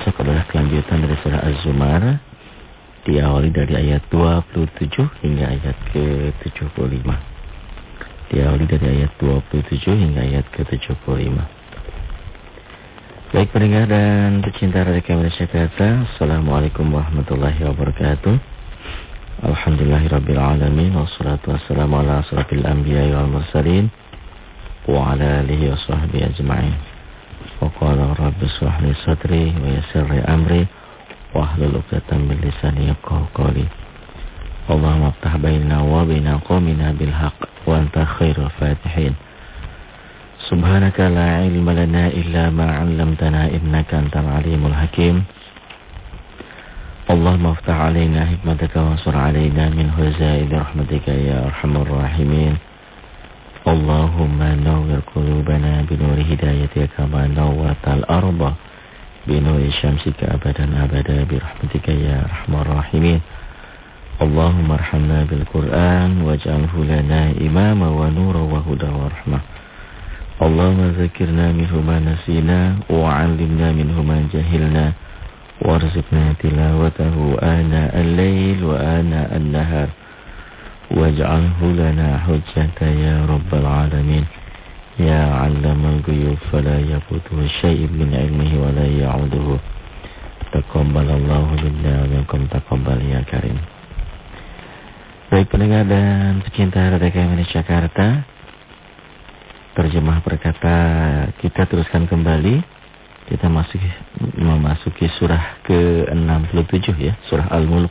besok adalah kelanjutan dari surah Az-Zumar diawali dari ayat 27 hingga ayat ke-75. Diawali dari ayat 27 hingga ayat ke-75. Baik pendengar dan pecinta Radio Kamera Jakarta, Assalamualaikum warahmatullahi wabarakatuh. Alhamdulillahirrabbilalamin Wassalatu wassalamu ala asrafil anbiya wal mursalin Wa ala alihi wa sahbihi ajma'in وقال رب اشرح لي صدري ويسر لي أمري واحلل عقدة من لساني يفقهوا قولي. اللهم افتح بيننا وبين قومنا بالحق وأنت خير الفاتحين. سبحانك لا علم لنا إلا ما علمتنا إنك أنت العليم الحكيم. اللهم افتح علينا حكمتك وانصر علينا من هزائد رحمتك يا أرحم الراحمين. اللهم نور قلوبنا بنور هدايتك كما نورت الأرض بنور شمسك أبدا أبدا برحمتك يا أرحم الراحمين اللهم ارحمنا بالقرآن واجعله لنا إماما ونورا وهدى ورحمة اللهم ذكرنا منه ما نسينا وعلمنا منه ما جهلنا وارزقنا تلاوته آناء الليل وآناء النهار واجعله لنا حجة يا رب العالمين يا علم الغيوب فلا يفوته شيء من علمه ولا يعوده تقبل الله منا ومنكم تقبل يا كريم Baik pendengar dan pecinta Radio KMN Jakarta Terjemah perkata kita teruskan kembali kita masih memasuki surah ke-67 ya, surah Al-Mulk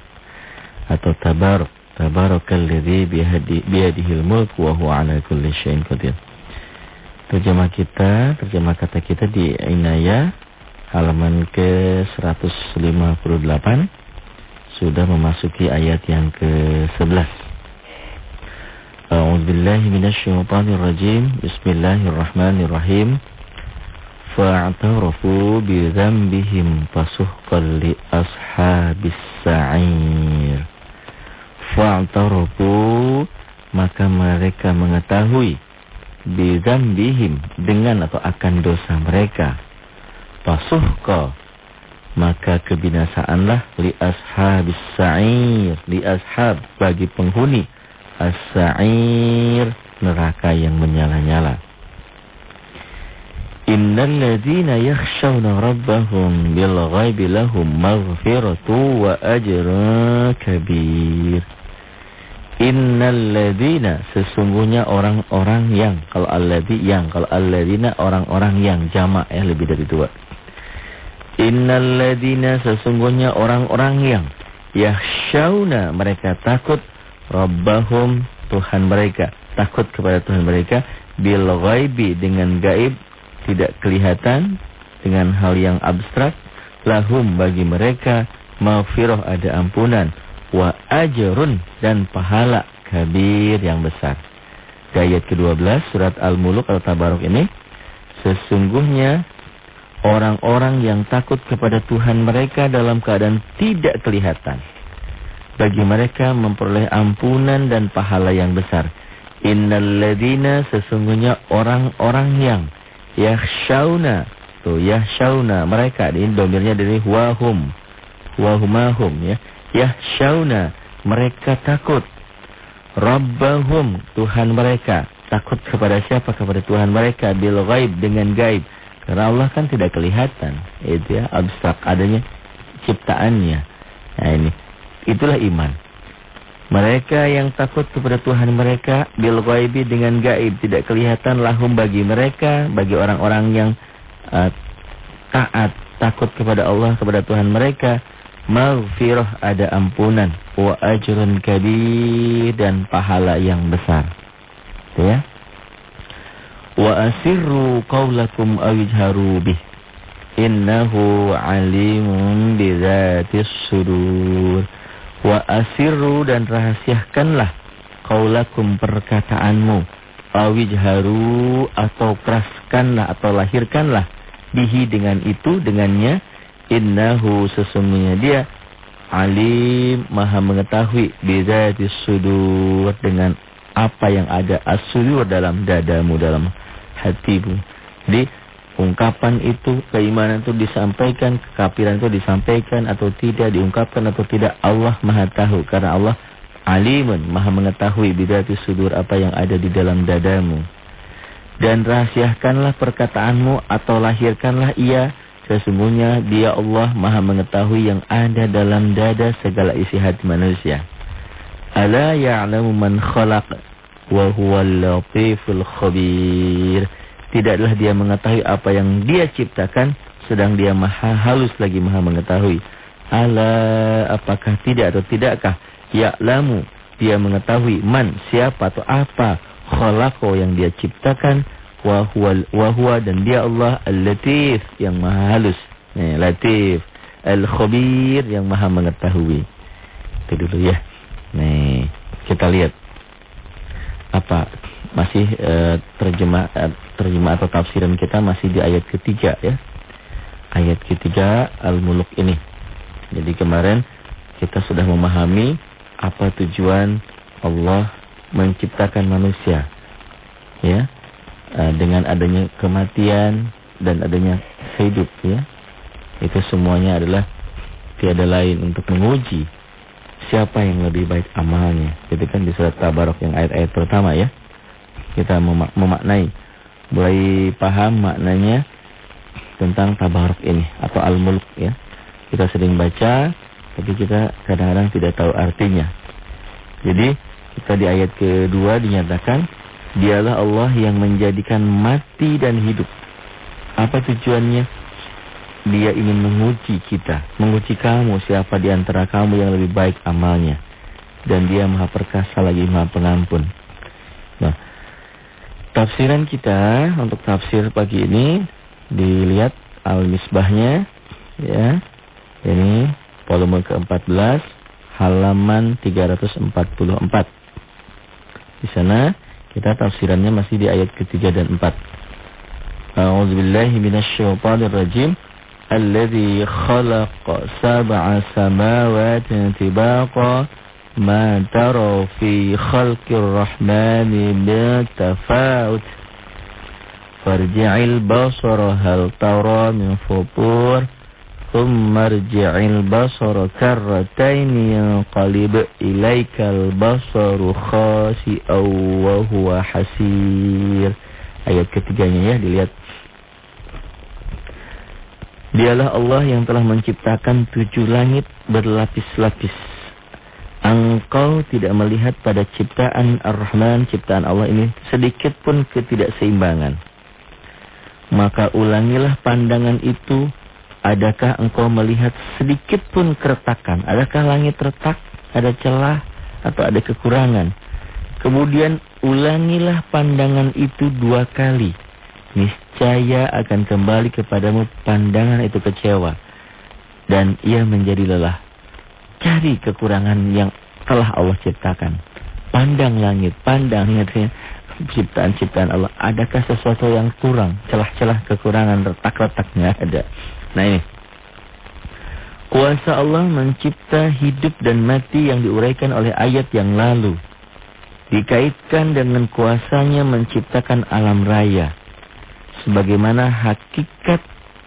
atau Tabarok. Tabarakalladzi bihadi biyadihil mulk wa huwa ala kulli syai'in qadir. Terjemah kita, terjemah kata kita di Inaya halaman ke 158 sudah memasuki ayat yang ke-11. A'udzubillahi minasyaitonir rajim. Bismillahirrahmanirrahim. Fa'tarafu bi dzambihim fasuhqan li ashabis sa'ir fa'tarafu maka mereka mengetahui bidzambihim dengan atau akan dosa mereka fasuhqa maka kebinasaanlah li ashabis sa'ir li ashab bagi penghuni as-sa'ir neraka yang menyala-nyala Innal ladzina yakhshawna rabbahum bil ghaibi lahum maghfiratu wa ajrun kabir. Innal ladzina sesungguhnya orang-orang yang kalau alladzi yang kalau alladzina orang-orang yang jamak ya lebih dari dua. Innal ladzina sesungguhnya orang-orang yang yakhshawna mereka takut rabbahum Tuhan mereka, takut kepada Tuhan mereka bil ghaibi dengan gaib tidak kelihatan dengan hal yang abstrak lahum bagi mereka maghfirah ada ampunan wa ajrun dan pahala kabir yang besar. Ayat ke-12 surat Al-Muluk Al-Tabarok ini sesungguhnya orang-orang yang takut kepada Tuhan mereka dalam keadaan tidak kelihatan bagi mereka memperoleh ampunan dan pahala yang besar. Innalladzina sesungguhnya orang-orang yang yakhshawna tuh yakhshawna mereka ini domirnya dari wahum wahumahum ya yakhshawna mereka takut. Rabbahum Tuhan mereka. Takut kepada siapa? Kepada Tuhan mereka. Bil ghaib dengan gaib. Karena Allah kan tidak kelihatan. Itu ya abstrak adanya ciptaannya. Nah ini. Itulah iman. Mereka yang takut kepada Tuhan mereka bil ghaibi dengan gaib. Tidak kelihatan lahum bagi mereka bagi orang-orang yang uh, taat takut kepada Allah kepada Tuhan mereka maghfirah ada ampunan wa ajrun kabir dan pahala yang besar. Itu ya. Wa asirru qaulakum awjharu bih innahu alimun bidzatis sudur. Wa asirru dan rahasiakanlah kaulakum perkataanmu. Awijharu atau keraskanlah atau lahirkanlah. Bihi dengan itu, dengannya. Innahu sesungguhnya dia. Alim maha mengetahui. Bidatis sudur dengan apa yang ada as dalam dadamu, dalam hatimu. Jadi ungkapan itu, keimanan itu disampaikan, kekafiran itu disampaikan atau tidak, diungkapkan atau tidak, Allah maha tahu. Karena Allah alimun, maha mengetahui bidati sudur apa yang ada di dalam dadamu. Dan rahasiakanlah perkataanmu atau lahirkanlah ia, sesungguhnya dia Allah maha mengetahui yang ada dalam dada segala isi hati manusia. Ala ya'lamu man khalaq wa huwal latiful khabir. Tidaklah dia mengetahui apa yang dia ciptakan, sedang dia maha halus lagi maha mengetahui. Ala apakah tidak atau tidakkah? Ya'lamu, dia mengetahui man, siapa atau apa khalaqo yang dia ciptakan. Wa huwa, dan dia Allah al-latif yang maha halus. Nih, latif. Al-khabir yang maha mengetahui. Itu dulu ya. Nih, kita lihat apa masih uh, terjemah uh, terjemah atau tafsiran kita masih di ayat ketiga ya. Ayat ketiga Al-Muluk ini. Jadi kemarin kita sudah memahami apa tujuan Allah menciptakan manusia. Ya. Uh, dengan adanya kematian dan adanya hidup ya. Itu semuanya adalah tiada lain untuk menguji siapa yang lebih baik amalnya. Itu kan di surat Tabarok yang ayat-ayat pertama ya kita memak memaknai, mulai paham maknanya tentang tabaruk ini atau al-mulk ya. Kita sering baca, tapi kita kadang-kadang tidak tahu artinya. Jadi kita di ayat kedua dinyatakan, dialah Allah yang menjadikan mati dan hidup. Apa tujuannya? Dia ingin menguji kita, menguji kamu siapa di antara kamu yang lebih baik amalnya. Dan dia maha perkasa lagi maha pengampun. Nah, Tafsiran kita untuk tafsir pagi ini dilihat al-misbahnya ya. Ini volume ke-14 halaman 344. Di sana kita tafsirannya masih di ayat ketiga dan empat. A'udzubillahi minasyaitonirrajim. Alladhi khalaqa sab'a samawatin tibaqa ma tara fi khalqir rahmani min tafawut. Farji'il basara hal tara min. ثم ارجع البصر كرتين ينقلب إليك البصر خاسئا وهو حسير ayat ketiganya ya dilihat Dialah Allah yang telah menciptakan tujuh langit berlapis-lapis Engkau tidak melihat pada ciptaan Ar-Rahman, ciptaan Allah ini sedikit pun ketidakseimbangan. Maka ulangilah pandangan itu. Adakah engkau melihat sedikit pun keretakan? Adakah langit retak? Ada celah? Atau ada kekurangan? Kemudian ulangilah pandangan itu dua kali. Niscaya akan kembali kepadamu pandangan itu kecewa. Dan ia menjadi lelah. Cari kekurangan yang telah Allah ciptakan. Pandang langit, pandang ya, ciptaan-ciptaan Allah. Adakah sesuatu yang kurang? Celah-celah kekurangan, retak-retaknya ada. Nah ini. Kuasa Allah mencipta hidup dan mati yang diuraikan oleh ayat yang lalu. Dikaitkan dengan kuasanya menciptakan alam raya. Sebagaimana hakikat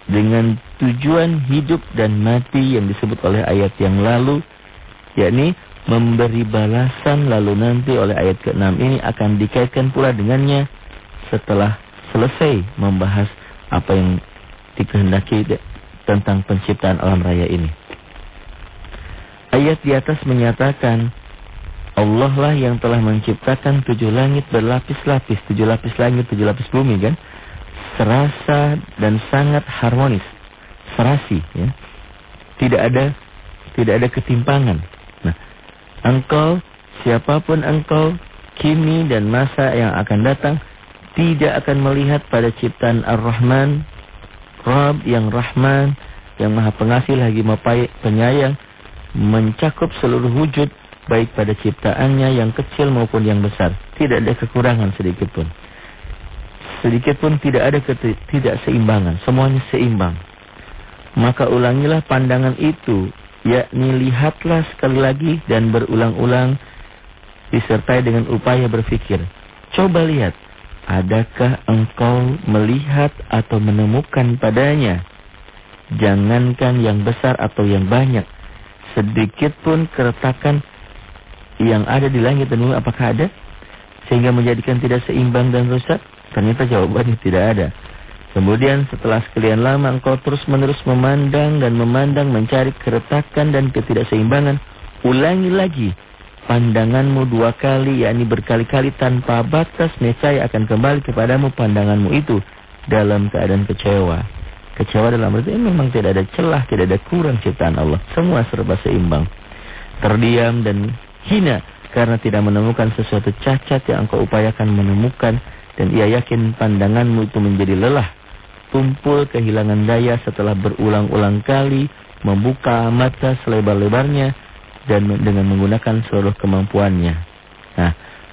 dengan tujuan hidup dan mati yang disebut oleh ayat yang lalu, yakni memberi balasan lalu nanti oleh ayat ke-6 ini akan dikaitkan pula dengannya setelah selesai membahas apa yang dikehendaki tentang penciptaan alam raya ini. Ayat di atas menyatakan Allah lah yang telah menciptakan tujuh langit berlapis-lapis, tujuh lapis langit, tujuh lapis bumi kan? Serasa dan sangat harmonis serasi ya. Tidak ada tidak ada ketimpangan. Nah, engkau siapa pun engkau kini dan masa yang akan datang tidak akan melihat pada ciptaan Ar-Rahman, Rabb yang Rahman, yang Maha Pengasih lagi Maha Penyayang, mencakup seluruh wujud baik pada ciptaannya yang kecil maupun yang besar. Tidak ada kekurangan sedikit pun. Sedikit pun tidak ada tidak seimbangan, semuanya seimbang. Maka ulangilah pandangan itu, yakni lihatlah sekali lagi dan berulang-ulang disertai dengan upaya berpikir. Coba lihat, Adakah engkau melihat atau menemukan padanya? Jangankan yang besar atau yang banyak. Sedikit pun keretakan yang ada di langit dan bumi apakah ada? Sehingga menjadikan tidak seimbang dan rusak? Ternyata jawabannya tidak ada. Kemudian setelah sekalian lama engkau terus menerus memandang dan memandang mencari keretakan dan ketidakseimbangan. Ulangi lagi pandanganmu dua kali yakni berkali-kali tanpa batas niscaya akan kembali kepadamu pandanganmu itu dalam keadaan kecewa. Kecewa dalam arti memang tidak ada celah, tidak ada kurang ciptaan Allah. Semua serba seimbang. Terdiam dan hina karena tidak menemukan sesuatu cacat yang engkau upayakan menemukan dan ia yakin pandanganmu itu menjadi lelah tumpul kehilangan daya setelah berulang-ulang kali membuka mata selebar-lebarnya dan dengan menggunakan seluruh kemampuannya. Nah,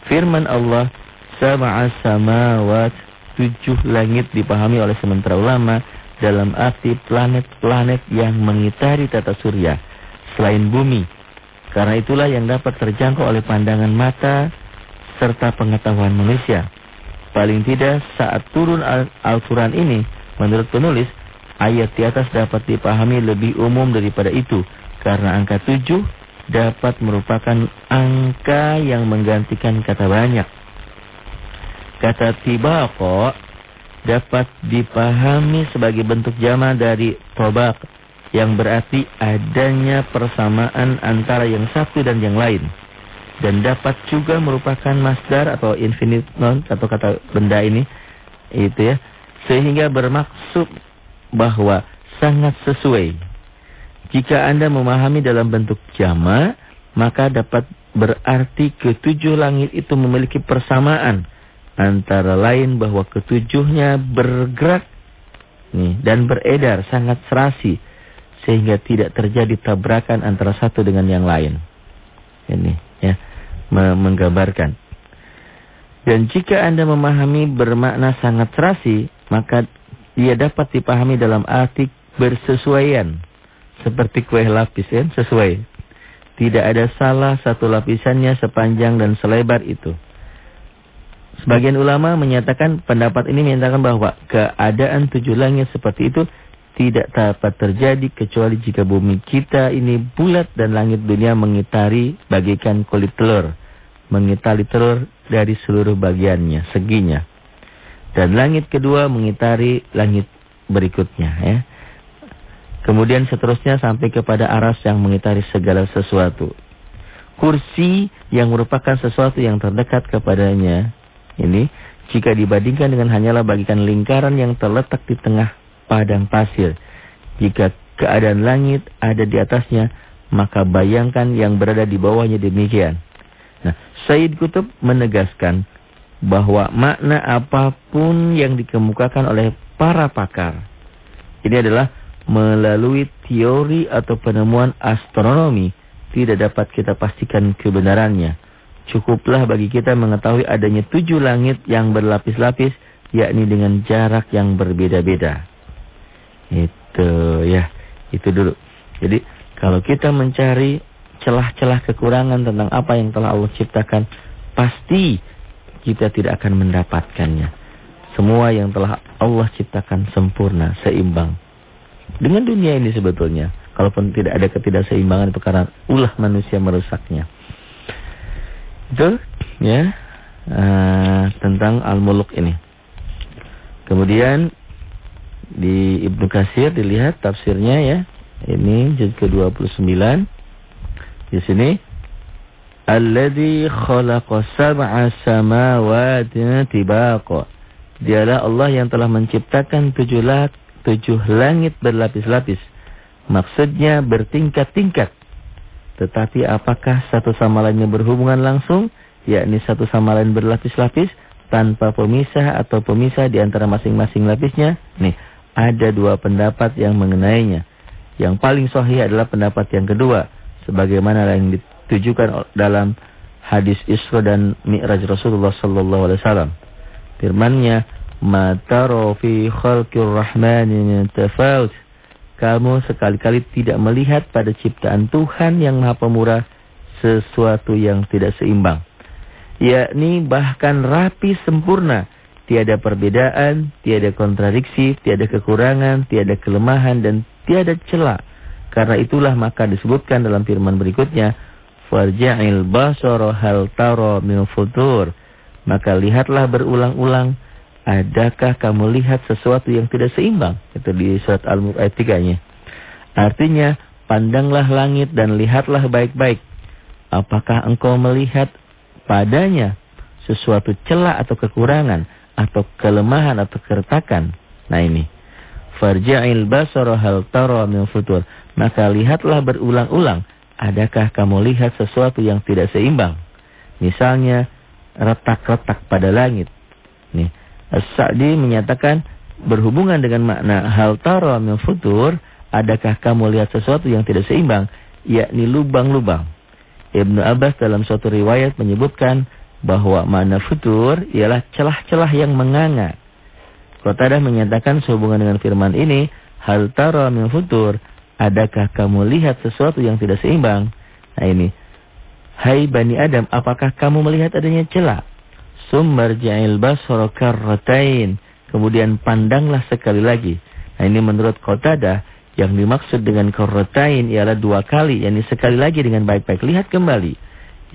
firman Allah sab'a samawat tujuh langit dipahami oleh sementara ulama dalam arti planet-planet yang mengitari tata surya selain bumi. Karena itulah yang dapat terjangkau oleh pandangan mata serta pengetahuan manusia. Paling tidak saat turun Al-Quran ini Menurut penulis, ayat di atas dapat dipahami lebih umum daripada itu. Karena angka tujuh dapat merupakan angka yang menggantikan kata banyak. Kata tibaqo dapat dipahami sebagai bentuk jama dari tobak yang berarti adanya persamaan antara yang satu dan yang lain. Dan dapat juga merupakan masdar atau infinite non atau kata benda ini itu ya sehingga bermaksud bahwa sangat sesuai. Jika Anda memahami dalam bentuk jama, maka dapat berarti ketujuh langit itu memiliki persamaan. Antara lain bahwa ketujuhnya bergerak nih, dan beredar sangat serasi. Sehingga tidak terjadi tabrakan antara satu dengan yang lain. Ini ya, menggambarkan. Dan jika Anda memahami bermakna sangat serasi, maka dia dapat dipahami dalam arti bersesuaian. Seperti kue lapis ya, sesuai. Tidak ada salah satu lapisannya sepanjang dan selebar itu. Sebagian ulama menyatakan pendapat ini menyatakan bahwa keadaan tujuh langit seperti itu tidak dapat terjadi kecuali jika bumi kita ini bulat dan langit dunia mengitari bagikan kulit telur. Mengitari telur dari seluruh bagiannya, seginya. Dan langit kedua mengitari langit berikutnya ya. Kemudian seterusnya sampai kepada aras yang mengitari segala sesuatu. Kursi yang merupakan sesuatu yang terdekat kepadanya. Ini jika dibandingkan dengan hanyalah bagikan lingkaran yang terletak di tengah padang pasir. Jika keadaan langit ada di atasnya, maka bayangkan yang berada di bawahnya demikian. Nah, Said Kutub menegaskan bahwa makna apa pun yang dikemukakan oleh para pakar ini adalah melalui teori atau penemuan astronomi tidak dapat kita pastikan kebenarannya. Cukuplah bagi kita mengetahui adanya tujuh langit yang berlapis-lapis yakni dengan jarak yang berbeda-beda. Itu ya, itu dulu. Jadi kalau kita mencari celah-celah kekurangan tentang apa yang telah Allah ciptakan, pasti kita tidak akan mendapatkannya. Semua yang telah Allah ciptakan sempurna, seimbang. Dengan dunia ini sebetulnya, kalaupun tidak ada ketidakseimbangan itu ulah manusia merusaknya. Itu ya uh, tentang al-muluk ini. Kemudian di Ibnu Kasir dilihat tafsirnya ya. Ini juz ke-29. Di sini Alladhi khalaqa sab'a samawati tibaqa. Dialah Allah yang telah menciptakan tujuh, tujuh langit berlapis-lapis. Maksudnya bertingkat-tingkat. Tetapi apakah satu sama lainnya berhubungan langsung? Yakni satu sama lain berlapis-lapis tanpa pemisah atau pemisah di antara masing-masing lapisnya? Nih, ada dua pendapat yang mengenainya. Yang paling sahih adalah pendapat yang kedua. Sebagaimana yang ditujukan dalam hadis Isra dan Mi'raj Rasulullah sallallahu alaihi wasallam. Firman-Nya, "Ma tara fi khalqir rahmani min tafawut." Kamu sekali-kali tidak melihat pada ciptaan Tuhan yang Maha Pemurah sesuatu yang tidak seimbang. Yakni bahkan rapi sempurna, tiada perbedaan, tiada kontradiksi, tiada kekurangan, tiada kelemahan dan tiada celah. Karena itulah maka disebutkan dalam firman berikutnya, Farja'il basara hal taro min. Maka lihatlah berulang-ulang, adakah kamu lihat sesuatu yang tidak seimbang? Itu di surat Al-Mulk ayat 3-nya. Artinya, pandanglah langit dan lihatlah baik-baik. Apakah engkau melihat padanya sesuatu celah atau kekurangan atau kelemahan atau keretakan? Nah ini. Farja'il basara hal tara min futur. Maka lihatlah berulang-ulang, adakah kamu lihat sesuatu yang tidak seimbang? Misalnya retak-retak pada langit. Nih, As-Sa'di menyatakan berhubungan dengan makna hal tara min futur, adakah kamu lihat sesuatu yang tidak seimbang, yakni lubang-lubang. Ibnu Abbas dalam suatu riwayat menyebutkan bahwa mana futur ialah celah-celah yang menganga. Qatadah menyatakan sehubungan dengan firman ini, hal tara min futur, adakah kamu lihat sesuatu yang tidak seimbang? Nah ini, hai Bani Adam, apakah kamu melihat adanya celah? Sumber ja'il basara karratain. Kemudian pandanglah sekali lagi. Nah ini menurut Qatadah, yang dimaksud dengan korrotain ialah dua kali, yakni sekali lagi dengan baik-baik. Lihat kembali.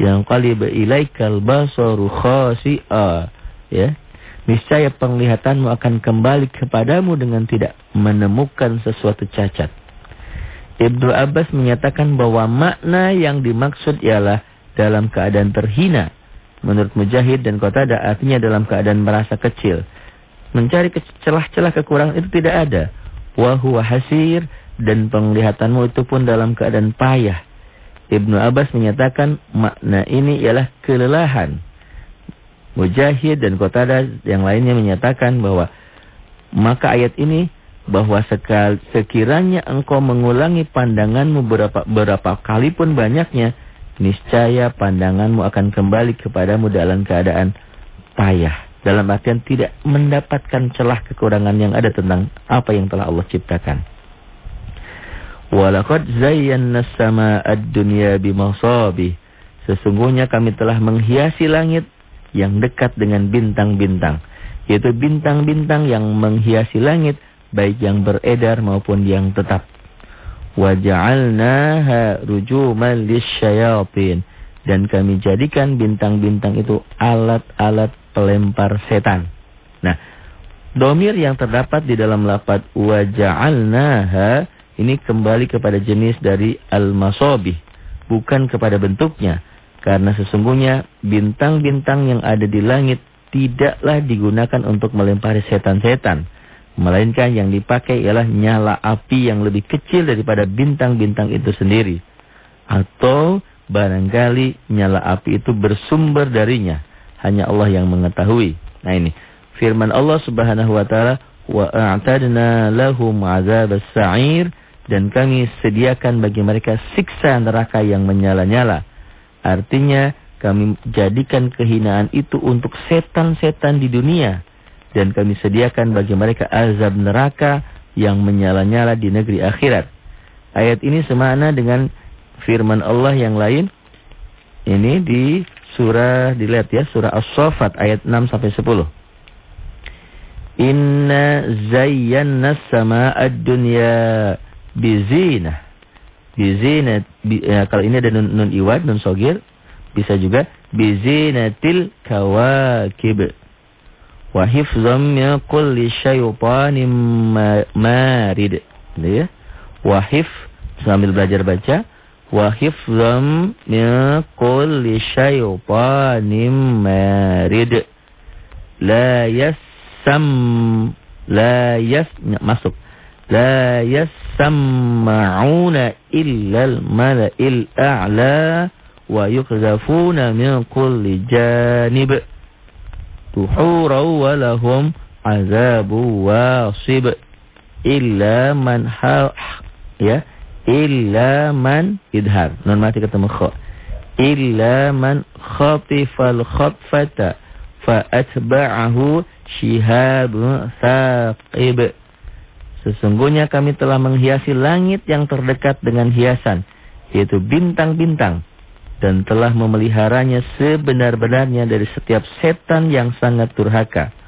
Yang kali ilaikal basaru khasi'a. Ya. Niscaya penglihatanmu akan kembali kepadamu dengan tidak menemukan sesuatu cacat. Ibnu Abbas menyatakan bahwa makna yang dimaksud ialah dalam keadaan terhina. Menurut Mujahid dan Qatada artinya dalam keadaan merasa kecil. Mencari celah-celah kekurangan itu tidak ada wa huwa hasir dan penglihatanmu itu pun dalam keadaan payah. Ibnu Abbas menyatakan makna ini ialah kelelahan. Mujahid dan Qatada yang lainnya menyatakan bahwa maka ayat ini bahwa sekal, sekiranya engkau mengulangi pandanganmu berapa berapa kali pun banyaknya, niscaya pandanganmu akan kembali kepadamu dalam keadaan payah. Dalam artian tidak mendapatkan celah kekurangan yang ada tentang apa yang telah Allah ciptakan. Walaqad zayyana as-samaa'a ad-dunya bimasabih. Sesungguhnya kami telah menghiasi langit yang dekat dengan bintang-bintang, yaitu bintang-bintang yang menghiasi langit baik yang beredar maupun yang tetap. Wa ja'alnaha rujuman lisyayatin dan kami jadikan bintang-bintang itu alat-alat pelempar setan. Nah, domir yang terdapat di dalam lafad waja'alnaha ini kembali kepada jenis dari al-masobih, bukan kepada bentuknya. Karena sesungguhnya bintang-bintang yang ada di langit tidaklah digunakan untuk melempari setan-setan. Melainkan yang dipakai ialah nyala api yang lebih kecil daripada bintang-bintang itu sendiri. Atau barangkali nyala api itu bersumber darinya hanya Allah yang mengetahui. Nah ini firman Allah Subhanahu wa taala a'tadna lahum 'adzabas sa'ir dan kami sediakan bagi mereka siksa neraka yang menyala-nyala. Artinya kami jadikan kehinaan itu untuk setan-setan di dunia dan kami sediakan bagi mereka azab neraka yang menyala-nyala di negeri akhirat. Ayat ini semakna dengan firman Allah yang lain. Ini di surah dilihat ya surah As-Saffat ayat 6 sampai 10. Inna zayyana samaa'a dunya bizina. Bizina bi, ya, kalau ini ada nun, nun iwad nun sogir bisa juga bizinatil kawakib. Wa hifzam min kulli syaitanin marid. Ya. Wa hif sambil belajar baca wa hifzam min kulli syaitanin marid la yassam la yas masuk la yasma'una illa al-mala'il a'la wa yuqzafuna min kulli janib tuhura wa lahum azabu wasib. Illa man ha ya illa man idhar. Non mati ketemu kha. Illa man khatifal khatfata fa atba'ahu shihabun saqib sesungguhnya kami telah menghiasi langit yang terdekat dengan hiasan yaitu bintang-bintang dan telah memeliharanya sebenar-benarnya dari setiap setan yang sangat durhaka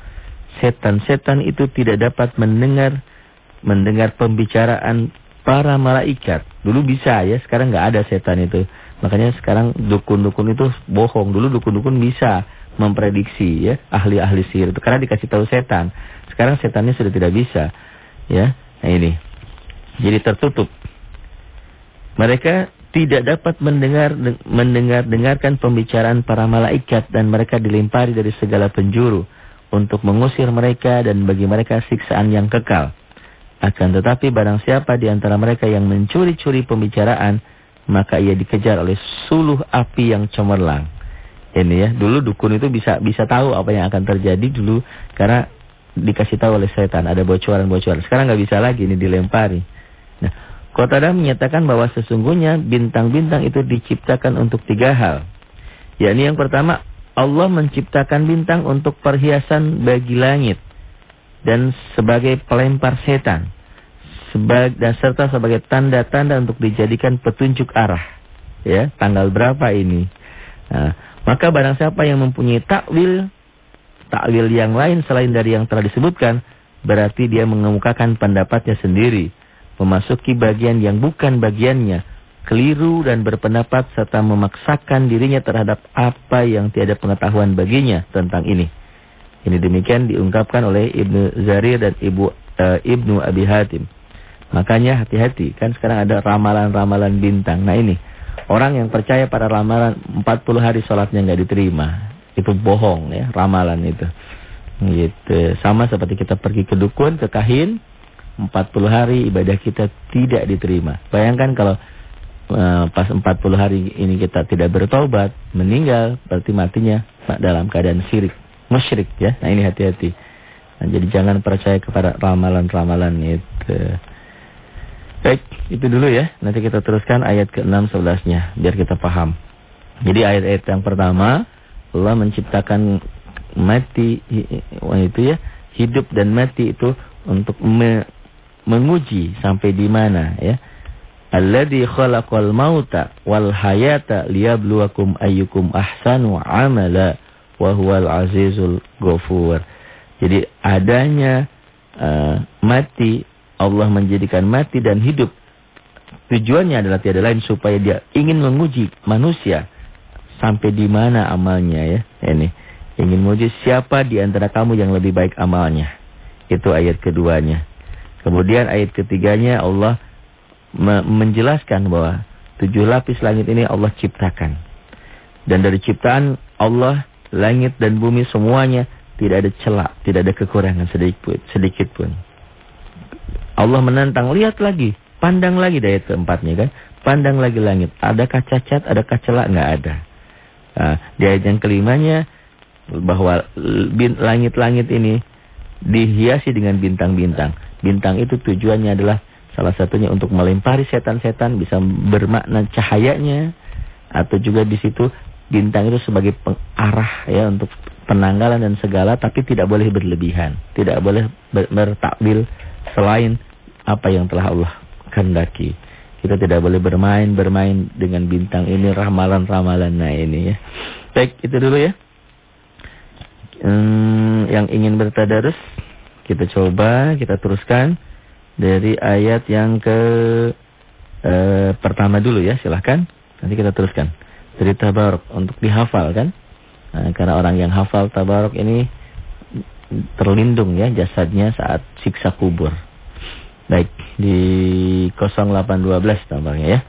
setan-setan itu tidak dapat mendengar mendengar pembicaraan para malaikat. Dulu bisa ya, sekarang nggak ada setan itu. Makanya sekarang dukun-dukun itu bohong. Dulu dukun-dukun bisa memprediksi ya, ahli-ahli sihir itu karena dikasih tahu setan. Sekarang setannya sudah tidak bisa. Ya. Nah ini. Jadi tertutup. Mereka tidak dapat mendengar mendengar dengarkan pembicaraan para malaikat dan mereka dilempari dari segala penjuru untuk mengusir mereka dan bagi mereka siksaan yang kekal. Akan tetapi barang siapa di antara mereka yang mencuri-curi pembicaraan, maka ia dikejar oleh suluh api yang cemerlang. Ini ya, dulu dukun itu bisa bisa tahu apa yang akan terjadi dulu karena dikasih tahu oleh setan ada bocoran-bocoran. Sekarang nggak bisa lagi ini dilempari. Nah, Qatadah menyatakan bahwa sesungguhnya bintang-bintang itu diciptakan untuk tiga hal. Yakni yang pertama, Allah menciptakan bintang untuk perhiasan bagi langit dan sebagai pelempar setan. Dan serta sebagai tanda-tanda untuk dijadikan petunjuk arah. Ya, tanggal berapa ini? Nah, maka barang siapa yang mempunyai takwil, takwil yang lain selain dari yang telah disebutkan, berarti dia mengemukakan pendapatnya sendiri memasuki bagian yang bukan bagiannya, keliru dan berpendapat serta memaksakan dirinya terhadap apa yang tiada pengetahuan baginya tentang ini. Ini demikian diungkapkan oleh Ibnu Zarir dan Ibu uh, Ibnu Abi Hatim. Makanya hati-hati, kan sekarang ada ramalan-ramalan bintang. Nah ini, orang yang percaya pada ramalan 40 hari sholatnya nggak diterima. Itu bohong ya, ramalan itu. Gitu. Sama seperti kita pergi ke dukun, ke kahin, 40 hari ibadah kita tidak diterima. Bayangkan kalau uh, pas 40 hari ini kita tidak bertobat, meninggal, berarti matinya dalam keadaan syirik, musyrik ya. Nah ini hati-hati. Nah, jadi jangan percaya kepada ramalan-ramalan itu. Baik, itu dulu ya. Nanti kita teruskan ayat ke-6 11-nya biar kita paham. Jadi ayat-ayat yang pertama Allah menciptakan mati itu ya, hidup dan mati itu untuk me, menguji sampai di mana ya. Alladzi khalaqal mauta wal hayata liyabluwakum ayyukum ahsanu amala wa huwal azizul ghafur. Jadi adanya uh, mati Allah menjadikan mati dan hidup tujuannya adalah tiada lain supaya dia ingin menguji manusia sampai di mana amalnya ya. Ini ingin menguji siapa di antara kamu yang lebih baik amalnya. Itu ayat keduanya. Kemudian ayat ketiganya Allah menjelaskan bahwa tujuh lapis langit ini Allah ciptakan. Dan dari ciptaan Allah, langit dan bumi semuanya tidak ada celak, tidak ada kekurangan sedikit pun. Allah menantang, lihat lagi, pandang lagi dari keempatnya kan. Pandang lagi langit, adakah cacat, adakah celak? Enggak ada. Nah, di ayat yang kelimanya, bahwa langit-langit ini dihiasi dengan bintang-bintang. Bintang itu tujuannya adalah salah satunya untuk melempari setan-setan, bisa bermakna cahayanya atau juga di situ bintang itu sebagai pengarah ya untuk penanggalan dan segala tapi tidak boleh berlebihan, tidak boleh bertakwil selain apa yang telah Allah kehendaki. Kita tidak boleh bermain-bermain dengan bintang ini ramalan-ramalan nah ini ya. Baik, itu dulu ya. Hmm, yang ingin bertadarus kita coba, kita teruskan dari ayat yang ke eh, pertama dulu ya, silahkan. Nanti kita teruskan. Dari tabarok untuk dihafal kan. Nah, karena orang yang hafal tabarok ini terlindung ya jasadnya saat siksa kubur. Baik, di 0812 nomornya ya.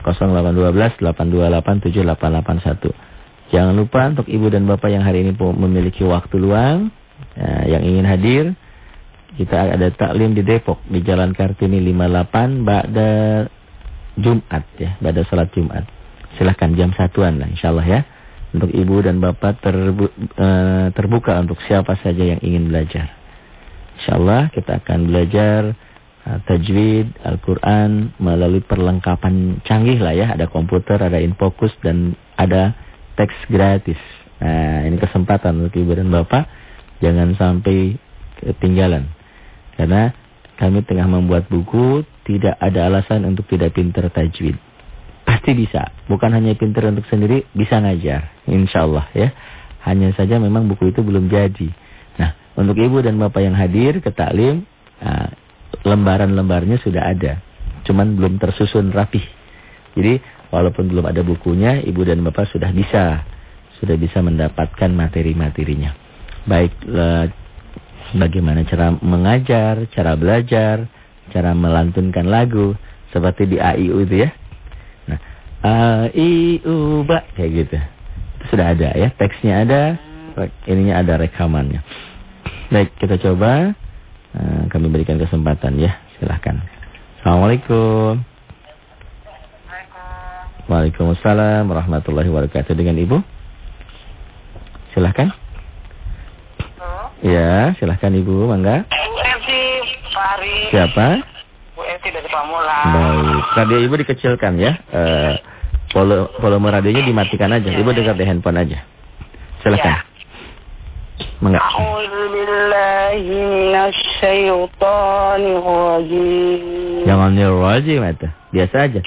0812 828 7881. Jangan lupa untuk ibu dan bapak yang hari ini memiliki waktu luang Nah, yang ingin hadir, kita ada taklim di Depok di Jalan Kartini 58 Ba'da Jumat ya, Ba'da salat Jumat. Silahkan jam satuan lah insyaallah ya. Untuk ibu dan bapak terbu uh, terbuka untuk siapa saja yang ingin belajar. Insyaallah kita akan belajar uh, tajwid Al-Qur'an melalui perlengkapan canggih lah ya, ada komputer, ada infocus dan ada teks gratis. Nah, ini kesempatan untuk ibu dan bapak Jangan sampai ketinggalan. Karena kami tengah membuat buku, tidak ada alasan untuk tidak pintar tajwid. Pasti bisa. Bukan hanya pintar untuk sendiri, bisa ngajar. Insya Allah ya. Hanya saja memang buku itu belum jadi. Nah, Untuk ibu dan bapak yang hadir ke taklim, uh, lembaran-lembarnya sudah ada. Cuman belum tersusun rapih. Jadi walaupun belum ada bukunya, ibu dan bapak sudah bisa. Sudah bisa mendapatkan materi-materinya. Baik uh, bagaimana cara mengajar, cara belajar, cara melantunkan lagu. Seperti di AIU itu ya. Nah, AIU, ba, kayak gitu. Itu sudah ada ya, teksnya ada, ininya ada rekamannya. Baik, kita coba. Uh, kami berikan kesempatan ya. Silahkan. Assalamualaikum. Waalaikumsalam warahmatullahi wabarakatuh. Dengan Ibu? Silahkan. Ya, silahkan Ibu, Mangga. Bu. Siapa? Bu Enti dari Pamulang. Baik. Radio Ibu dikecilkan ya. Uh, volume radionya dimatikan aja. Ibu dekat di handphone aja. Silahkan. Ya. Mangga. Jangan nirwajim itu. Biasa aja.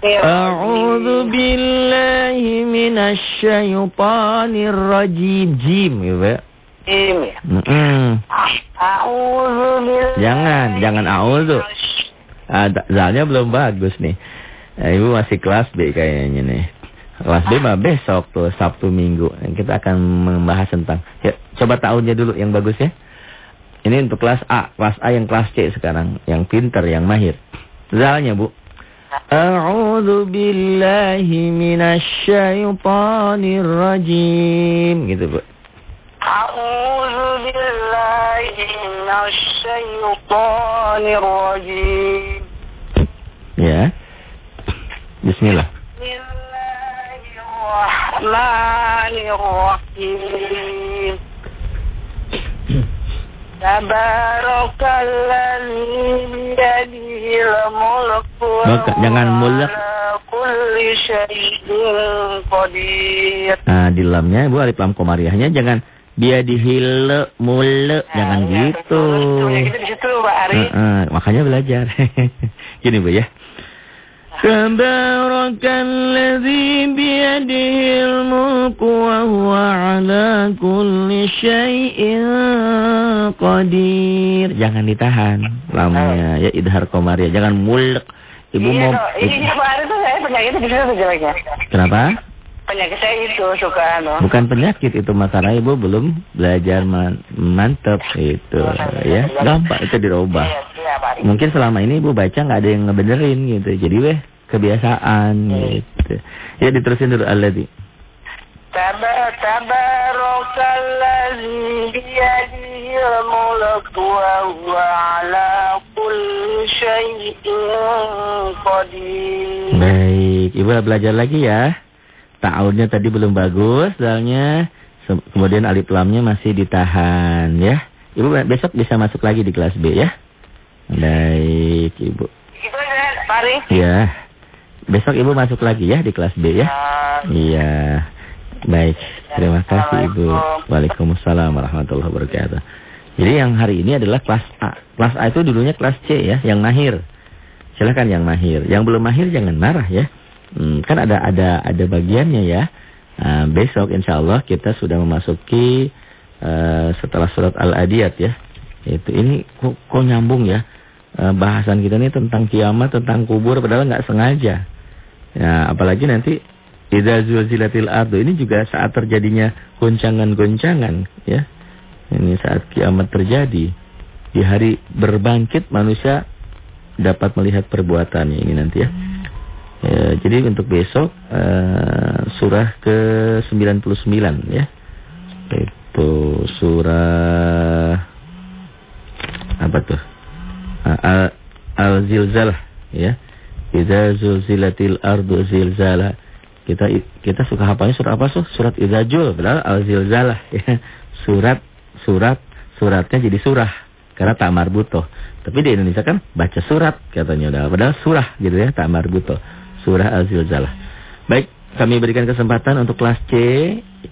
A'udzu billahi minasyaitonir rajim. Jim gitu ya. Jim ya. Mm -mm. A'udzu Jangan, jangan a'udzu. Ah, zalnya belum bagus nih. Eh, Ibu masih kelas B kayaknya nih. Kelas B mah besok tuh Sabtu Minggu. Kita akan membahas tentang ya, coba tahunnya dulu yang bagus ya. Ini untuk kelas A, kelas A yang kelas C sekarang, yang pinter, yang mahir. Zalnya, Bu. A'udzu billahi minasyaitonir rajim. Gitu, Bu. A'udzu billahi minasyaitonir rajim. Ya. Bismillah. Bismillahirrahmanirrahim. Maka, jangan qadir. Nah, di lamnya Bu alif lam komariahnya jangan dia dihile mule jangan gitu. Nah, gitu di situ Pak Ari. Uh, uh, makanya belajar. Gini Bu ya. Tabarakalladzi biyadihil mulku wa huwa ala kulli syai'in qadir. Jangan ditahan lamnya ya idhar komariah jangan mulek. Ibu iya, mau. Iya Pak Ari tuh saya penyakitnya di situ tuh jeleknya. Kenapa? Penyakit saya itu suka anu. Bukan penyakit itu masalah ibu belum belajar man mantep itu ya gampang itu dirubah. Iya, iya. Mungkin selama ini ibu baca nggak ada yang ngebenerin gitu jadi weh kebiasaan gitu. Ya diterusin dulu alladzi. Tabarakalladzi biyadihil mulku wa huwa ala kulli syai'in qadir. Baik, ibu belajar lagi ya. Ta'awunnya tadi belum bagus, dalnya se- kemudian alif lamnya masih ditahan ya. Ibu besok bisa masuk lagi di kelas B ya. Baik, ibu. Itu aja, Pak Ari. Ya. Besok ibu masuk lagi ya di kelas B ya. Ah, Iya. Baik, terima kasih Ibu. Waalaikumsalam warahmatullahi wabarakatuh. Jadi yang hari ini adalah kelas A. Kelas A itu dulunya kelas C ya, yang mahir. Silakan yang mahir. Yang belum mahir jangan marah ya. Hmm, kan ada ada ada bagiannya ya. Nah, besok insya Allah kita sudah memasuki uh, setelah surat Al-Adiyat ya. Itu ini kok, kok nyambung ya. Uh, bahasan kita ini tentang kiamat, tentang kubur padahal nggak sengaja. Ya, apalagi nanti Idza zulzilatil ardu ini juga saat terjadinya goncangan-goncangan ya. Ini saat kiamat terjadi. Di hari berbangkit manusia dapat melihat perbuatannya ini nanti ya. Ya jadi untuk besok uh, surah ke-99 ya. Itu surah apa tuh? Uh, Al-Zilzalah ya. Idza zulzilatil ardu zilzalah kita kita suka hafalnya surat apa sih? Surat Idzajul, padahal Al-Zilzalah ya. Surat surat suratnya jadi surah karena tak marbuto. Tapi di Indonesia kan baca surat katanya udah padahal surah gitu ya, tak marbuto. Surah Al-Zilzalah. Baik, kami berikan kesempatan untuk kelas C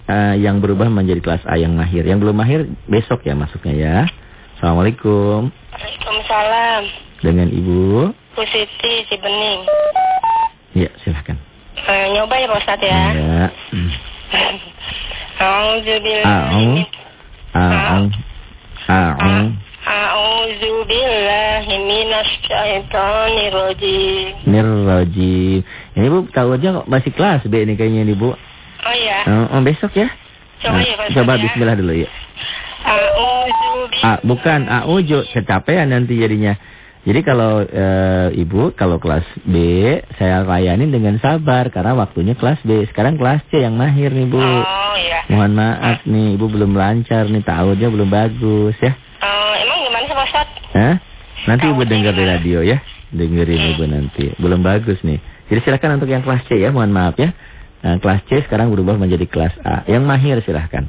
uh, yang berubah menjadi kelas A yang mahir. Yang belum mahir besok ya masuknya ya. Assalamualaikum. Waalaikumsalam. Dengan Ibu. Bu Siti, si Bening. Ya, silahkan. Eh, nyoba ya Pak Ustadz ya. Ya. Alhamdulillah. Aung. Aung. A'u. A'udzu billahi minasy syaithanir rajim. Nirrajim. Ini Bu tahu aja kok masih kelas B ini kayaknya nih Bu. Oh ya. Oh, oh, besok ya. Coba Nah, ya, Pak coba ya. bismillah dulu ya. A'udzu Ah, bukan Aujo, kecapean nanti jadinya. Jadi kalau e, Ibu kalau kelas B saya layani dengan sabar karena waktunya kelas B. Sekarang kelas C yang mahir nih Bu. Oh ya. Mohon maaf nih Ibu belum lancar nih tahunnya belum bagus ya. Oh, emang gimana sih Pak? Hah? Nanti Ibu Tahunnya dengar di radio ya. Dengerin Ibu nanti. Belum bagus nih. Jadi silakan untuk yang kelas C ya, mohon maaf ya. Nah, kelas C sekarang berubah menjadi kelas A. Yang mahir silahkan.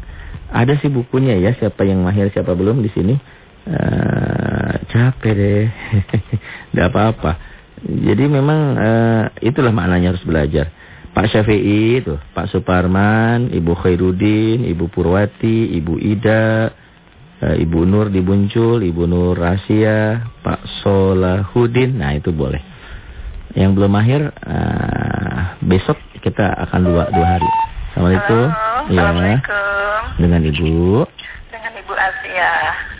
Ada sih bukunya ya, siapa yang mahir siapa belum di sini. Eh, capek deh. Tidak apa-apa. Jadi memang eh, itulah maknanya harus belajar. Pak Syafi'i itu, Pak Suparman, Ibu Khairuddin, Ibu Purwati, Ibu Ida, eh, Ibu Nur di Buncul, Ibu Nur Rasia, Pak Solahudin. Nah, itu boleh. Yang belum mahir eh, besok kita akan dua dua hari. Assalamualaikum. Halo, Ya. Assalamualaikum. Dengan Ibu. Dengan Ibu Asia.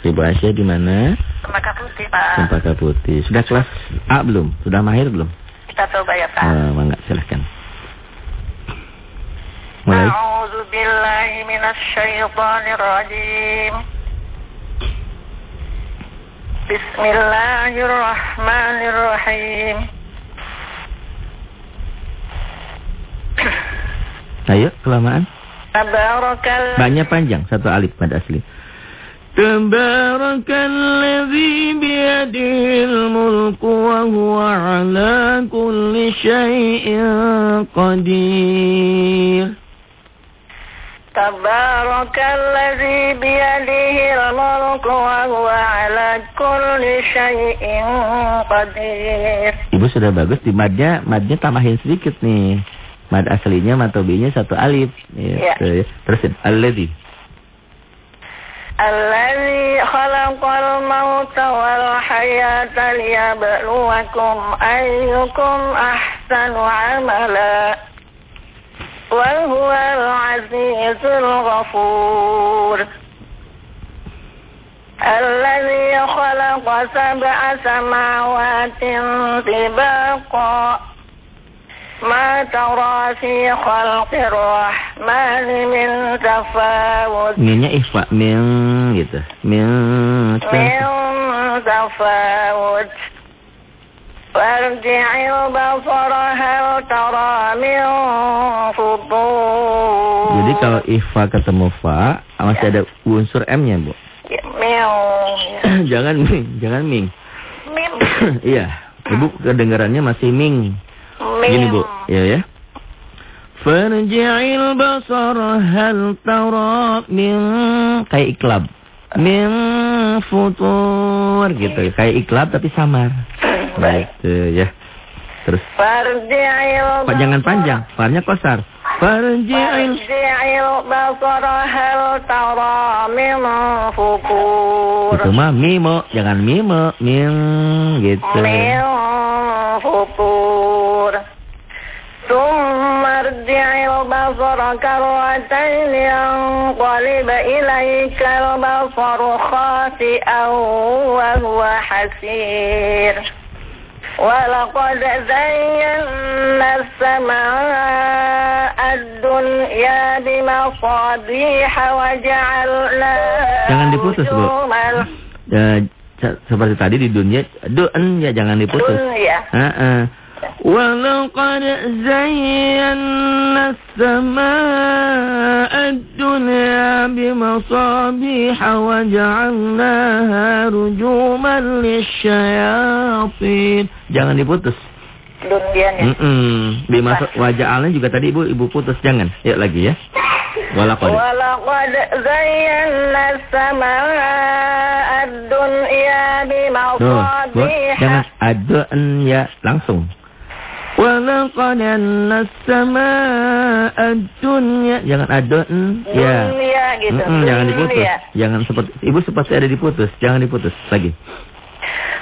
Ibu Asia di mana? Cempaka Putih, Pak. Cempaka Putih. Sudah kelas A belum? Sudah mahir belum? Kita coba ya, Pak. Eh, mangga silahkan. Mulai. A'udzu billahi minasy syaithanir rajim. Bismillahirrahmanirrahim. Ayo, kelamaan. Tabarakal Banyak panjang, satu alif pada asli. Tabarakalladzi biyadihil mulku wa huwa ala kulli syai'in qadir. Tabarakalladzi biyadihil mulku wa huwa ala kulli syai'in qadir. Ibu sudah bagus di madnya, madnya tambahin sedikit nih. Mad aslinya matobinya satu alif. Ya. Gitu ya. Terus alladzi. الذي خلق الموت والحياة ليبلوكم أيكم أحسن عملا وهو العزيز الغفور الذي خلق سبع سماوات طباقا ما ترى في خلق الرحمن من تفاوت Minnya ikhfa, min gitu. Min. من تفاوت وارجع البصر هل ترى من فطور Jadi kalau ikhfa ketemu fa, masih ada unsur M-nya, Bu. من jangan ming, jangan ming. من iya, Ibu kedengarannya masih ming. Gini, Bu. Ya ya. Farji'il basar hal tara min kayak iklab. Min futur gitu. Kayak iklab tapi samar. Baik, tuh, ya. Terus فارجع Pak jangan panjang, farnya kosar. Farji'il فارجع البصر هل ترى من فطور Itu mah mimo, jangan mimo, min gitu. من فطور ثم ارجع البصر كرتين ينقلب إليك البصر خاسئا وهو حسير ولقد زينا السماء الدنيا بمصابيح وجعلناها Jangan diputus, Bu. رجوما Ya, se- seperti tadi di dunia, doen ya jangan diputus. دنيا Heeh. ولقد زينا السماء الدنيا بمصابيح وجعلناها رجوما للشياطين jangan diputus. Dundian ya. Mm -mm. Di masa wajah Allah juga tadi ibu ibu putus jangan. Yuk lagi ya. Walakad. Walakad zayyana samaa'a ad-dunya bimaqadih. Jangan ad-dunya langsung. Walakad zayyana sama ad-dunya. Jangan ad-dunya. Ya. Dunia gitu. Mm -mm, jangan diputus. Jangan seperti ibu seperti ada diputus. Jangan diputus lagi.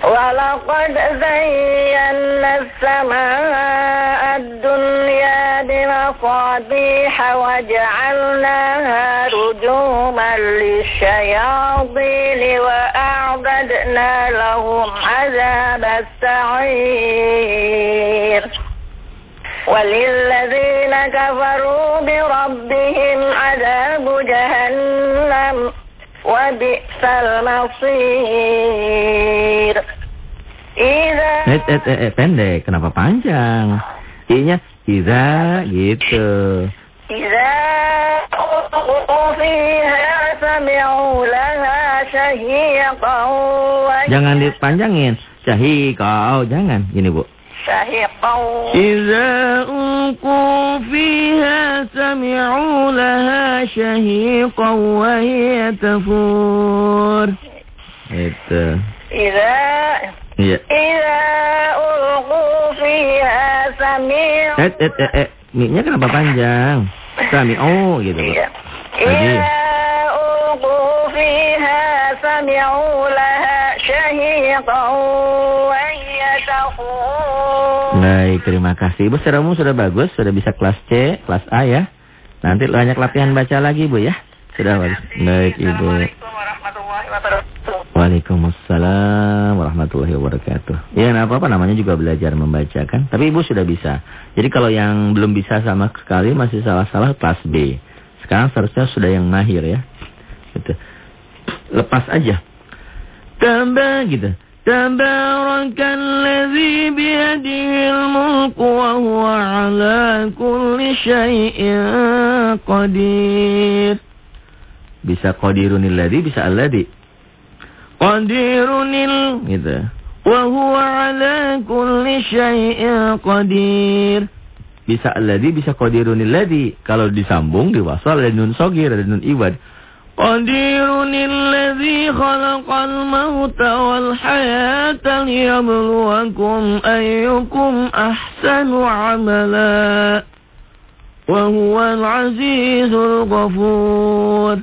ولقد زينا السماء الدنيا مصابيح وجعلناها رجوما للشياطين وأعددنا لهم عذاب السعير. وللذين كفروا بربهم عذاب جهنم وبئس المصير. Eh, eh, eh, eh, pendek, kenapa panjang? I-nya Iza gitu. Iza Jangan dipanjangin. Syahiqau, jangan. Gini, Bu. Syahiqau. Iza uqu fiha sami'u laha syahiqau wa hiya. Ya Itu. Iza Iya. Ila ulqu fiha sami'u. Eh, eh, eh, eh. Mi-nya kenapa panjang? Sami'u oh, gitu. Iya. Ila iya, fiha sami'u laha wa Baik, terima kasih. Ibu seramu sudah bagus, sudah bisa kelas C, kelas A ya. Nanti banyak latihan baca lagi, Bu ya. Sudah bagus. Baik, Ibu. Waalaikumsalam warahmatullahi wabarakatuh. Ya, nggak apa-apa namanya juga belajar membaca kan. Tapi Ibu sudah bisa. Jadi kalau yang belum bisa sama sekali masih salah-salah kelas B. Sekarang seharusnya sudah yang mahir ya. Gitu. Lepas aja. Tambah gitu. Tabarakalladzi biyadihil mulku wa huwa ala kulli syai'in qadir. Bisa qadirunil ladzi, bisa alladzi. Qadirunil gitu. Wa huwa ala kulli syai'in qadir. Bisa alladzi bisa qadirunil ladzi. Kalau disambung diwasal ada nun sogir ada nun iwad. Qadirunil ladzi khalaqal mauta wal hayata liyabluwakum ayyukum ahsanu amala. Wa huwal azizul ghafur.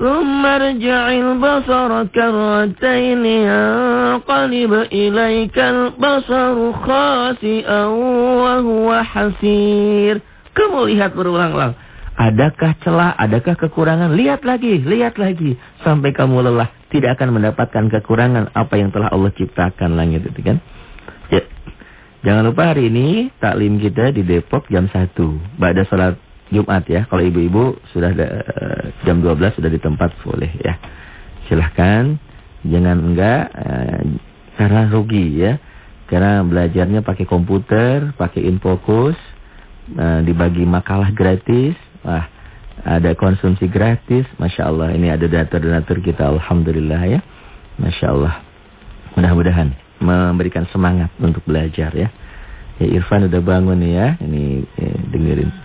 ثم ارجع البصر كرتين ينقلب إليك البصر خاسئا وهو حسير Kamu lihat berulang-ulang. Adakah celah, adakah kekurangan? Lihat lagi, lihat lagi. Sampai kamu lelah. Tidak akan mendapatkan kekurangan apa yang telah Allah ciptakan langit itu kan. Ya. Jangan lupa hari ini taklim kita di Depok jam 1. Ba'da sholat Jumat ya. Kalau ibu-ibu sudah ada, eh, jam 12 sudah di tempat boleh ya. Silahkan. Jangan enggak. eh, karena rugi ya. Karena belajarnya pakai komputer, pakai infokus. eh, dibagi makalah gratis. Wah, ada konsumsi gratis. Masya Allah. Ini ada donatur-donatur kita. Alhamdulillah ya. Masya Allah. Mudah-mudahan memberikan semangat untuk belajar ya. Ya Irfan udah bangun ya. Ini eh, dengerin.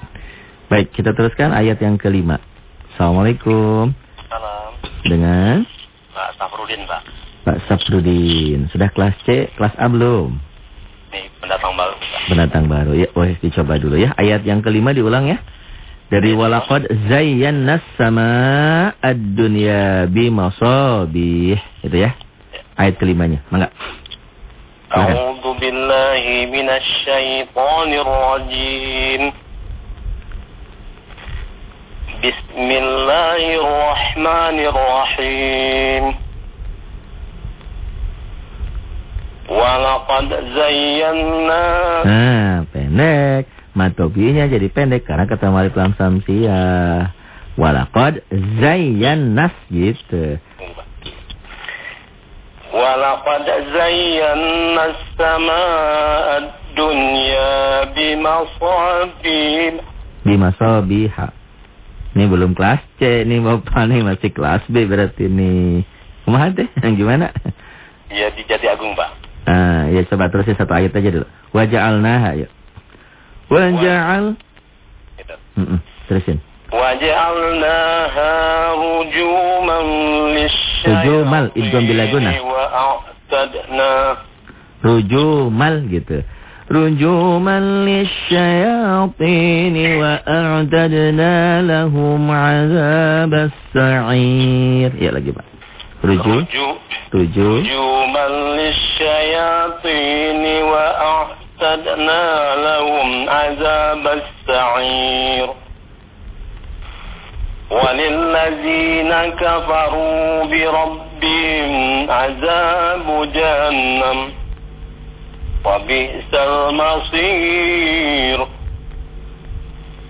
Baik, kita teruskan ayat yang kelima. Assalamualaikum. Salam, Dengan Pak Safrudin, Pak. Pak Saprudin. Sudah kelas C, kelas A belum? Ini pendatang baru, Pak. Pendatang baru. Ya, boleh dicoba dulu ya. Ayat yang kelima diulang ya. Dari walaqad zayyana sama ad-dunya bimasabih. Itu ya. Ayat kelimanya. Mangga. A'udzu billahi minasy syaithanir rajim. Bismillahirrahmanirrahim. Walaqad zayyana Nah, pendek. Matobinya jadi pendek karena ketemu alif lam samsiah. Walaqad zayyannas gitu. ولقد زينا السماء الدنيا بمصابيح Bimasabiha. ini belum kelas C, ini Bapak nih masih kelas B berarti ini. Kumaha teh? Yang gimana? Ya di Jati Agung, Pak. Ah, ya coba terus satu ayat aja dulu. Waja'alnaha ya. Waja'al gitu. Mm -mm, terusin. Waja'alnaha rujuman itu idgham bila guna. Rujumal gitu. رجوما للشياطين وأعددنا لهم عذاب السعير. يا لقي بقى رجوع. رجوع. رجوما للشياطين وأعتدنا لهم عذاب السعير. وللذين كفروا بربهم عذاب جهنم. وبئس المصير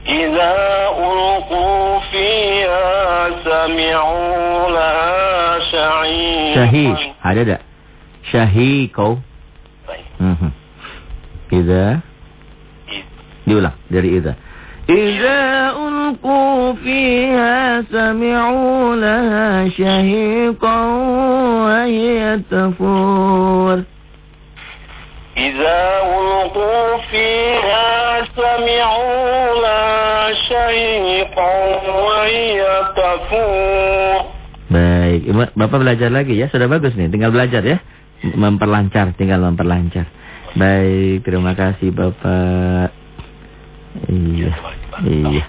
إذا ألقوا فيها سمعوا لها شعيرا tak? Syahiqau. Baik. Mhm. Idza diulang dari idza. Idza ulqu fiha sami'u laha shahiqan wa hiya tafur. إذا ألقوا فيها سمعوا لها شهيقا وهي تفور Baik, Ibu- Bapak belajar lagi ya. Sudah bagus nih, tinggal belajar ya. Memperlancar, tinggal memperlancar. Baik, terima kasih Bapak. Iya. Iya.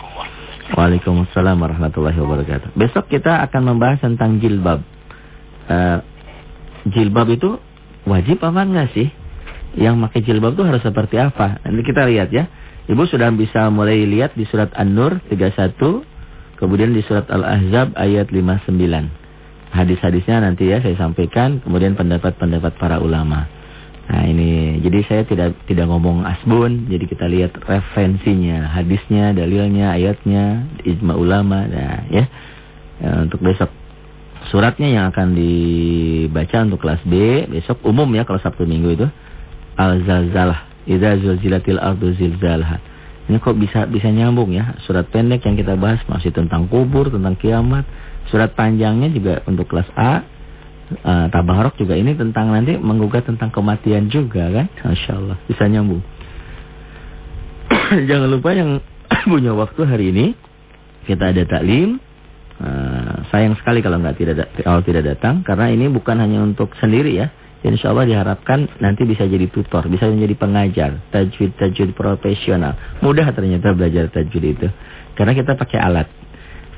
Waalaikumsalam warahmatullahi wabarakatuh. Besok kita akan membahas tentang jilbab. Eh, jilbab itu wajib apa enggak sih? Yang pakai jilbab itu harus seperti apa? Nanti kita lihat ya. Ibu sudah bisa mulai lihat di surat An-Nur 31, kemudian di surat Al-Ahzab ayat 59. Hadis-hadisnya nanti ya saya sampaikan, kemudian pendapat-pendapat para ulama. Nah ini, jadi saya tidak tidak ngomong asbun, jadi kita lihat referensinya, hadisnya, dalilnya, ayatnya, ijma ulama, nah ya. Ya, untuk besok suratnya yang akan dibaca untuk kelas B, besok umum ya kalau Sabtu Minggu itu Al-Zalzalah, idza zulzilatil ardu zilzalaha. Ini kok bisa bisa nyambung ya? Surat pendek yang kita bahas masih tentang kubur, tentang kiamat. Surat panjangnya juga untuk kelas A. Uh, Tabarok juga ini tentang nanti menggugat tentang kematian juga kan? Masya Allah, bisa nyambung. Jangan lupa yang punya waktu hari ini kita ada taklim. Uh, sayang sekali kalau nggak tidak da- kalau tidak datang karena ini bukan hanya untuk sendiri ya. Insya Allah diharapkan nanti bisa jadi tutor, bisa menjadi pengajar, tajwid tajwid profesional. Mudah ternyata belajar tajwid itu karena kita pakai alat.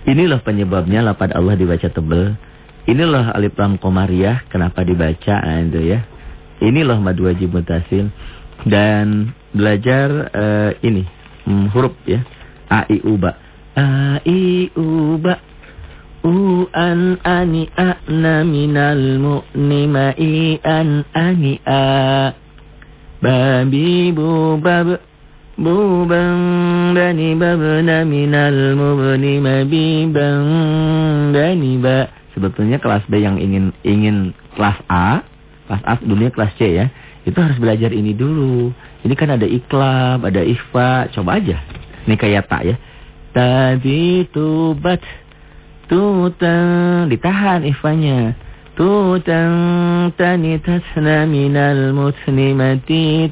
Inilah penyebabnya lapad Allah dibaca tebel. Inilah alif lam komariah kenapa dibaca ah, itu ya. Inilah mad wajib mutasil dan belajar eh, ini hmm, huruf ya. A I U ba. A I U ba. U an ani a na minal mu'ni ma i an ani a. Babi bu bab. Buban bani babna minal mubni mabiban bani ba. Sebetulnya kelas B yang ingin ingin kelas A, kelas A dunia kelas C ya. Itu harus belajar ini dulu. Ini kan ada iklab, ada ikhfa, coba aja. Ini kayak tak ya. Tadi tubat tutang ditahan ikhfanya. Tutang tani tasna minal mati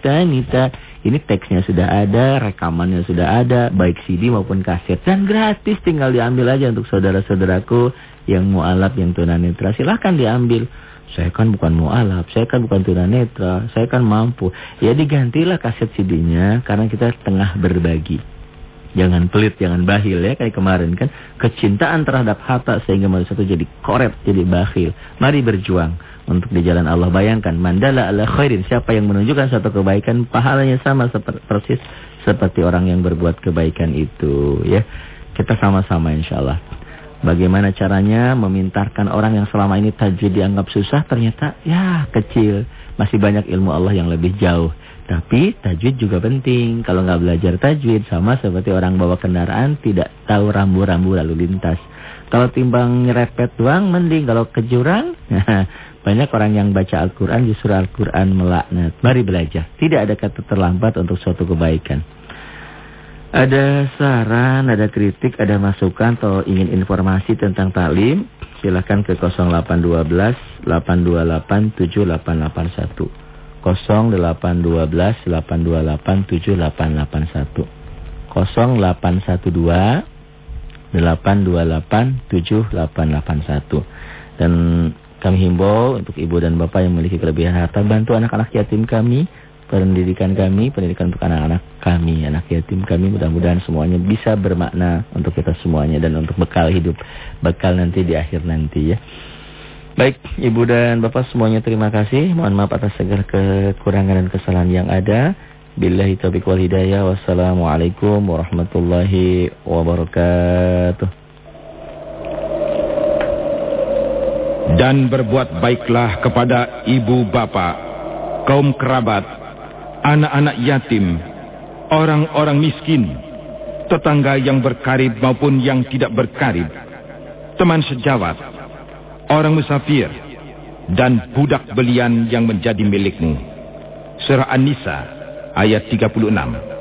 tanita. Ini teksnya sudah ada, rekamannya sudah ada, baik CD maupun kaset. Dan gratis tinggal diambil aja untuk saudara-saudaraku yang mu'alaf, yang tunanetra. Silahkan diambil. Saya kan bukan mu'alaf, saya kan bukan tunanetra, saya kan mampu. Ya digantilah kaset CD-nya karena kita tengah berbagi. Jangan pelit, jangan bahil ya kayak kemarin kan. Kecintaan terhadap harta sehingga manusia itu jadi koret, jadi bakhil. Mari berjuang untuk di jalan Allah. Bayangkan, mandala ala khairin. Siapa yang menunjukkan suatu kebaikan, pahalanya sama seperti, persis seperti orang yang berbuat kebaikan itu. ya. Kita sama-sama insya Allah. Bagaimana caranya memintarkan orang yang selama ini tajwid dianggap susah, ternyata ya kecil. Masih banyak ilmu Allah yang lebih jauh. Tapi tajwid juga penting. Kalau nggak belajar tajwid sama seperti orang bawa kendaraan tidak tahu rambu-rambu lalu lintas. Kalau timbang nyerepet doang mending. Kalau ke jurang, banyak orang yang baca Al-Quran justru Al-Quran melaknat. Mari belajar. Tidak ada kata terlambat untuk suatu kebaikan. Ada saran, ada kritik, ada masukan atau ingin informasi tentang taklim, silakan ke 0812 828 7881. 0812 828 7881. 0812 828 7881. Dan Kami himbau untuk ibu dan bapak yang memiliki kelebihan harta bantu anak-anak yatim kami, pendidikan kami, pendidikan untuk anak-anak kami, anak yatim kami. Mudah-mudahan semuanya bisa bermakna untuk kita semuanya dan untuk bekal hidup, bekal nanti di akhir nanti ya. Baik, Ibu dan Bapak semuanya terima kasih. Mohon maaf atas segala kekurangan dan kesalahan yang ada. Billahi taufiq wal hidayah. Wassalamualaikum warahmatullahi wabarakatuh. Dan berbuat baiklah kepada ibu bapak, kaum kerabat, anak-anak yatim, orang-orang miskin, tetangga yang berkarib maupun yang tidak berkarib, teman sejawat, orang musafir, dan budak belian yang menjadi milikmu. Surah An-Nisa ayat 36.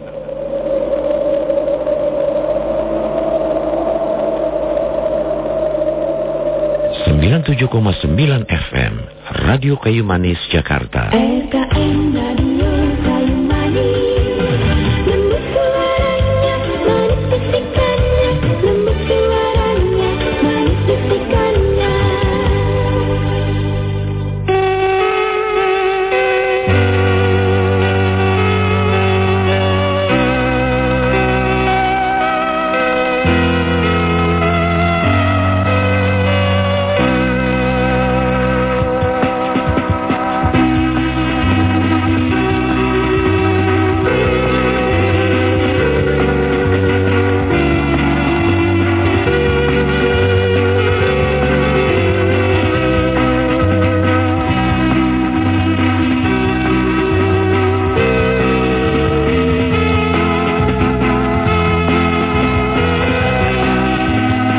sembilan tujuh koma sembilan FM Radio Kayu Manis Jakarta.